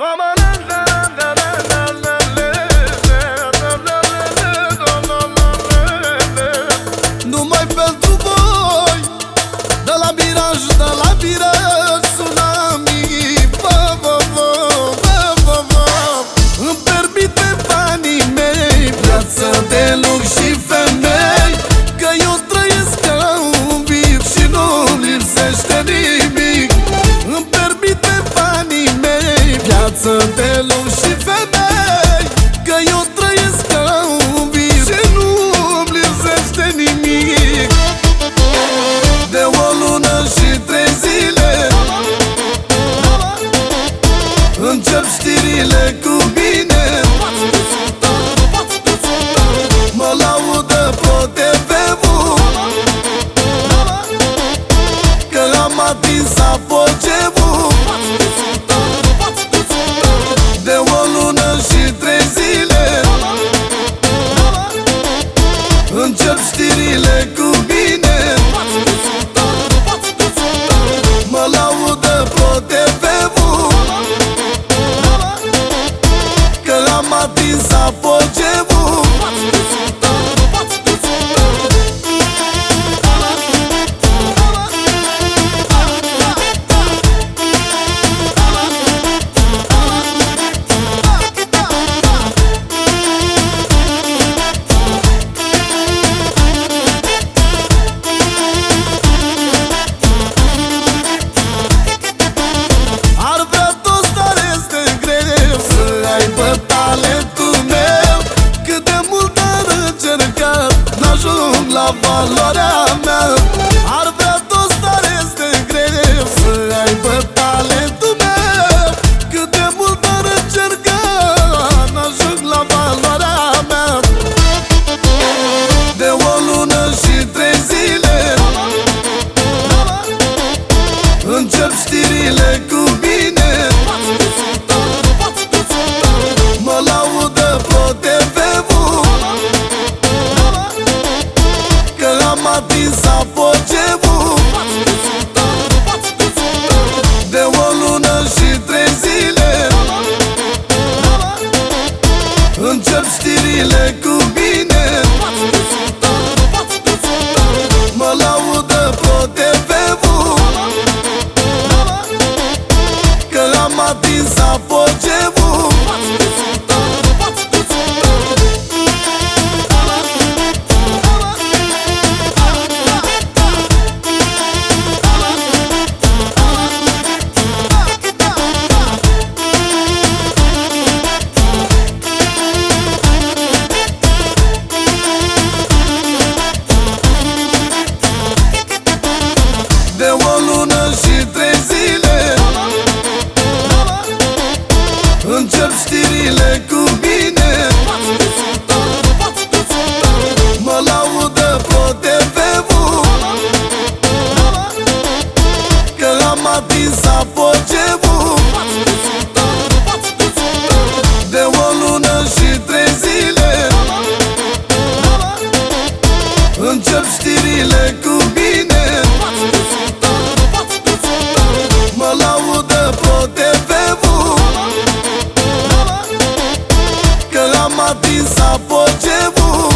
Vamos! viață de luni și femei Că eu trăiesc ca un vis Și nu-mi lipsește nimic. De o lună și trei zile Încep știrile cu Stop. valoarea mea. Ar vrea toți, dar este greu Să ai pe talentul meu. Cât de mult ar încerca N-ajung la valoarea mea. De o lună și trei zile Încep știrile cu bine atins apogeu De o lună și trei zile. Încep știrile cu bine. Mă laudă ProTV-ul Că am atins apogeu